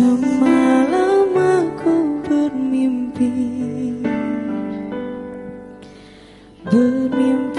Semalam aku bermimpi. Bermimpi